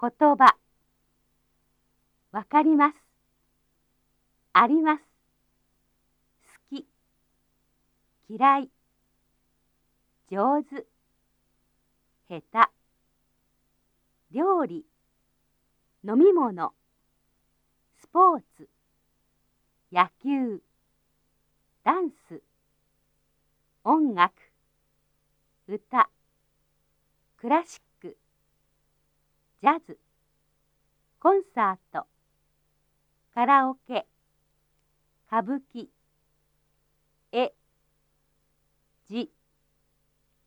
言葉。わかります。あります。好き。嫌い。上手。下手。料理。飲み物。スポーツ。野球。ダンス。音楽。歌。クラシック。ジャズ。コンサート。カラオケ。歌舞伎。絵。字。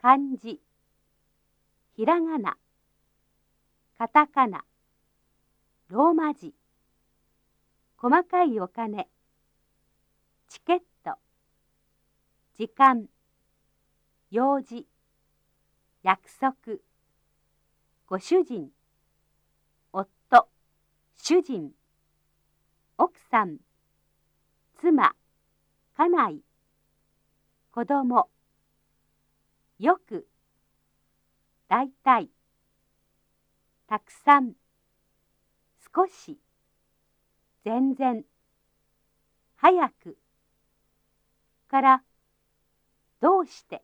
漢字。ひらがな。カタカナ。ローマ字。細かいお金。チケット。時間。用事。約束。ご主人。夫主人奥さん妻家内子供よくだいたいたくさん少し全然早くからどうして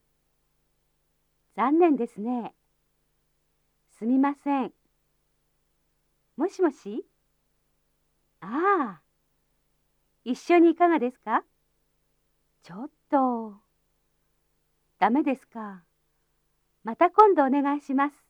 残念ですね。すみません。もしもし？ああ。一緒にいかがですか？ちょっと。ダメですか。また今度お願いします。